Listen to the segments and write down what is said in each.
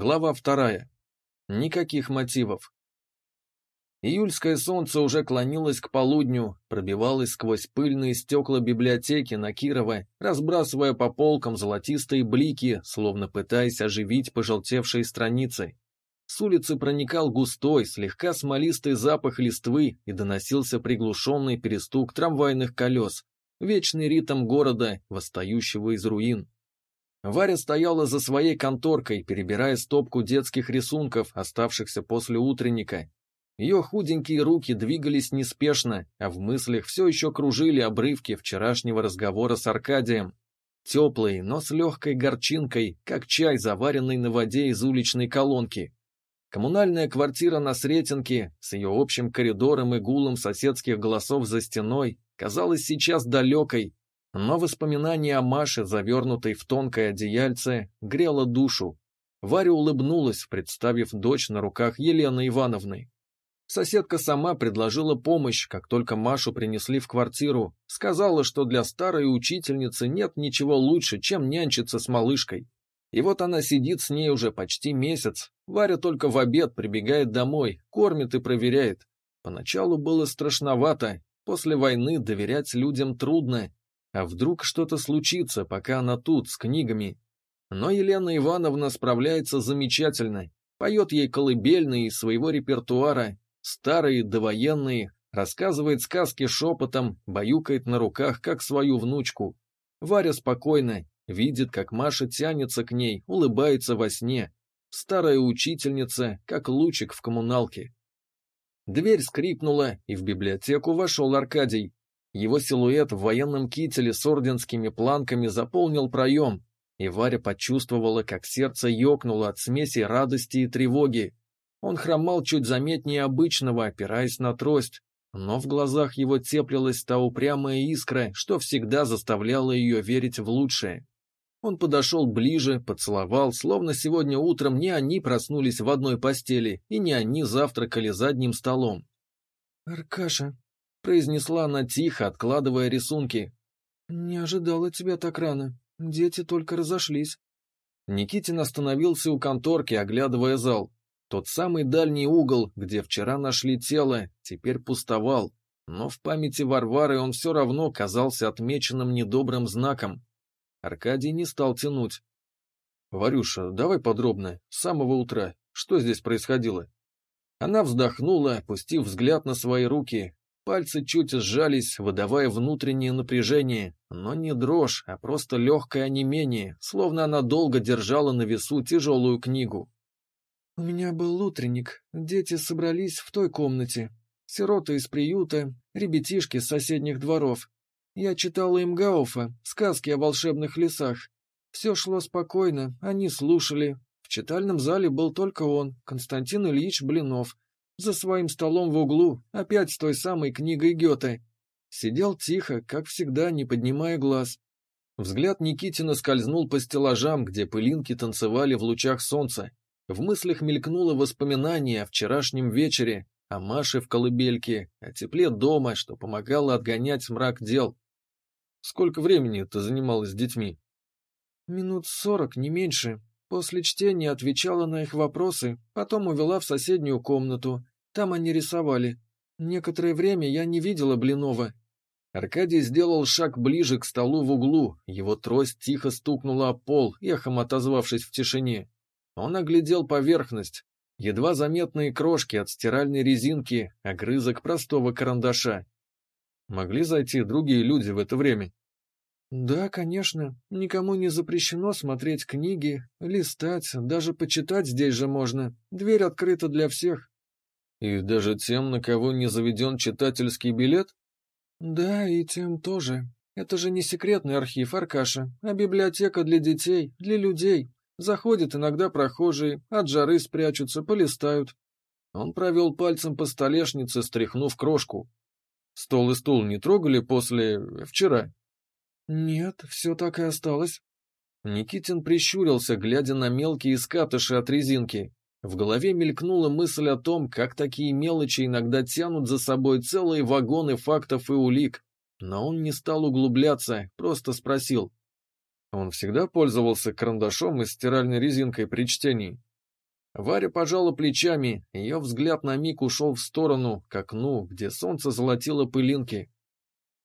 Глава вторая. Никаких мотивов. Июльское солнце уже клонилось к полудню, пробивалось сквозь пыльные стекла библиотеки на Кирова, разбрасывая по полкам золотистые блики, словно пытаясь оживить пожелтевшие страницы. С улицы проникал густой, слегка смолистый запах листвы и доносился приглушенный перестук трамвайных колес, вечный ритм города, восстающего из руин. Варя стояла за своей конторкой, перебирая стопку детских рисунков, оставшихся после утренника. Ее худенькие руки двигались неспешно, а в мыслях все еще кружили обрывки вчерашнего разговора с Аркадием. Теплые, но с легкой горчинкой, как чай, заваренный на воде из уличной колонки. Коммунальная квартира на Сретенке, с ее общим коридором и гулом соседских голосов за стеной, казалась сейчас далекой, но воспоминание о Маше, завернутой в тонкое одеяльце, грело душу. Варя улыбнулась, представив дочь на руках Елены Ивановны. Соседка сама предложила помощь, как только Машу принесли в квартиру, сказала, что для старой учительницы нет ничего лучше, чем нянчиться с малышкой. И вот она сидит с ней уже почти месяц, Варя только в обед прибегает домой, кормит и проверяет. Поначалу было страшновато, после войны доверять людям трудно, а вдруг что-то случится, пока она тут, с книгами? Но Елена Ивановна справляется замечательно. Поет ей колыбельные из своего репертуара, старые, довоенные, рассказывает сказки шепотом, баюкает на руках, как свою внучку. Варя спокойно, видит, как Маша тянется к ней, улыбается во сне. Старая учительница, как лучик в коммуналке. Дверь скрипнула, и в библиотеку вошел Аркадий. Его силуэт в военном кителе с орденскими планками заполнил проем, и Варя почувствовала, как сердце ёкнуло от смеси радости и тревоги. Он хромал чуть заметнее обычного, опираясь на трость, но в глазах его теплилась та упрямая искра, что всегда заставляла ее верить в лучшее. Он подошел ближе, поцеловал, словно сегодня утром не они проснулись в одной постели, и не они завтракали за одним столом. «Аркаша, — произнесла она тихо, откладывая рисунки. «Не ожидала тебя так рано. Дети только разошлись». Никитин остановился у конторки, оглядывая зал. Тот самый дальний угол, где вчера нашли тело, теперь пустовал, но в памяти Варвары он все равно казался отмеченным недобрым знаком. Аркадий не стал тянуть. «Варюша, давай подробно, с самого утра. Что здесь происходило?» Она вздохнула, опустив взгляд на свои руки, Пальцы чуть сжались, выдавая внутреннее напряжение, но не дрожь, а просто легкое онемение, словно она долго держала на весу тяжелую книгу. «У меня был утренник, дети собрались в той комнате. Сироты из приюта, ребятишки с соседних дворов. Я читала им Гауфа, сказки о волшебных лесах. Все шло спокойно, они слушали. В читальном зале был только он, Константин Ильич Блинов, за своим столом в углу, опять с той самой книгой Гёте. Сидел тихо, как всегда, не поднимая глаз. Взгляд Никитина скользнул по стеллажам, где пылинки танцевали в лучах солнца. В мыслях мелькнуло воспоминание о вчерашнем вечере, о Маше в колыбельке, о тепле дома, что помогало отгонять мрак дел. Сколько времени ты занималась с детьми? Минут сорок, не меньше. После чтения отвечала на их вопросы, потом увела в соседнюю комнату. Там они рисовали. Некоторое время я не видела Блинова. Аркадий сделал шаг ближе к столу в углу, его трость тихо стукнула о пол, эхом отозвавшись в тишине. Он оглядел поверхность. Едва заметные крошки от стиральной резинки, огрызок простого карандаша. Могли зайти другие люди в это время? Да, конечно, никому не запрещено смотреть книги, листать, даже почитать здесь же можно. Дверь открыта для всех. И даже тем, на кого не заведен читательский билет? Да, и тем тоже. Это же не секретный архив, Аркаша, а библиотека для детей, для людей. Заходят иногда прохожие, от жары спрячутся, полистают. Он провел пальцем по столешнице, стряхнув крошку. Стол и стул не трогали после... вчера? «Нет, все так и осталось». Никитин прищурился, глядя на мелкие скатыши от резинки. В голове мелькнула мысль о том, как такие мелочи иногда тянут за собой целые вагоны фактов и улик. Но он не стал углубляться, просто спросил. Он всегда пользовался карандашом и стиральной резинкой при чтении? Варя пожала плечами, ее взгляд на миг ушел в сторону, к окну, где солнце золотило пылинки.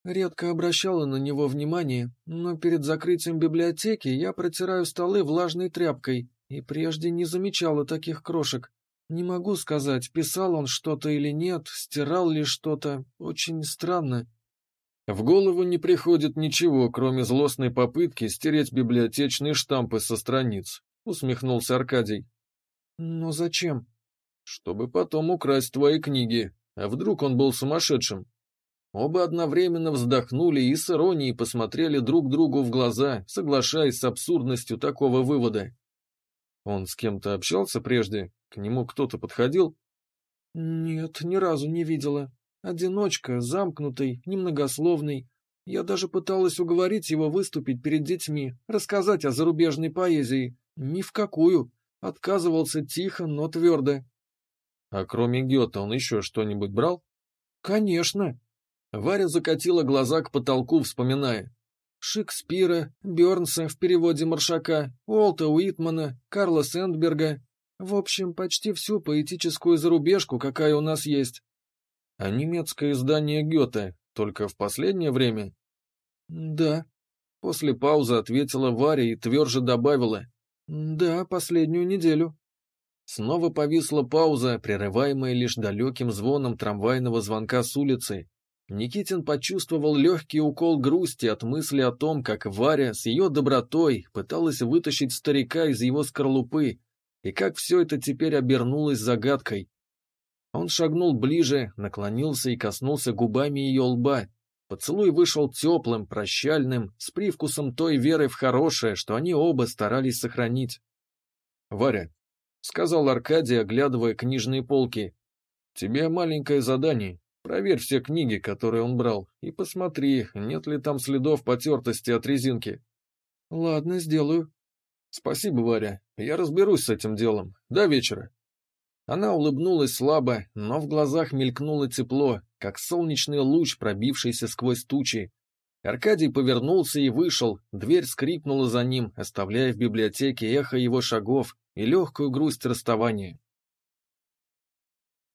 Редко обращала на него внимание, но перед закрытием библиотеки я протираю столы влажной тряпкой, и прежде не замечала таких крошек. Не могу сказать, писал он что-то или нет, стирал ли что-то. Очень странно. В голову не приходит ничего, кроме злостной попытки стереть библиотечные штампы со страниц, усмехнулся Аркадий. Но зачем? Чтобы потом украсть твои книги. А вдруг он был сумасшедшим? Оба одновременно вздохнули и с иронией посмотрели друг другу в глаза, соглашаясь с абсурдностью такого вывода. Он с кем-то общался прежде? К нему кто-то подходил? Нет, ни разу не видела. Одиночка, замкнутый, немногословный. Я даже пыталась уговорить его выступить перед детьми, рассказать о зарубежной поэзии. Ни в какую. Отказывался тихо, но твердо. А кроме Гёта он еще что-нибудь брал? Конечно. Варя закатила глаза к потолку, вспоминая. Шекспира, Бёрнса в переводе Маршака, Уолта Уитмана, Карла Сэндберга. В общем, почти всю поэтическую зарубежку, какая у нас есть. А немецкое издание Гёте только в последнее время? Да. После паузы ответила Варя и тверже добавила. Да, последнюю неделю. Снова повисла пауза, прерываемая лишь далеким звоном трамвайного звонка с улицы, Никитин почувствовал легкий укол грусти от мысли о том, как Варя с ее добротой пыталась вытащить старика из его скорлупы, и как все это теперь обернулось загадкой. Он шагнул ближе, наклонился и коснулся губами ее лба. Поцелуй вышел теплым, прощальным, с привкусом той веры в хорошее, что они оба старались сохранить. «Варя», — сказал Аркадий, оглядывая книжные полки, — «тебе маленькое задание. Проверь все книги, которые он брал, и посмотри, нет ли там следов потертости от резинки. Ладно, сделаю. Спасибо, Варя. Я разберусь с этим делом. До вечера. Она улыбнулась слабо, но в глазах мелькнуло тепло, как солнечный луч, пробившийся сквозь тучи. Аркадий повернулся и вышел, дверь скрипнула за ним, оставляя в библиотеке эхо его шагов и легкую грусть расставания.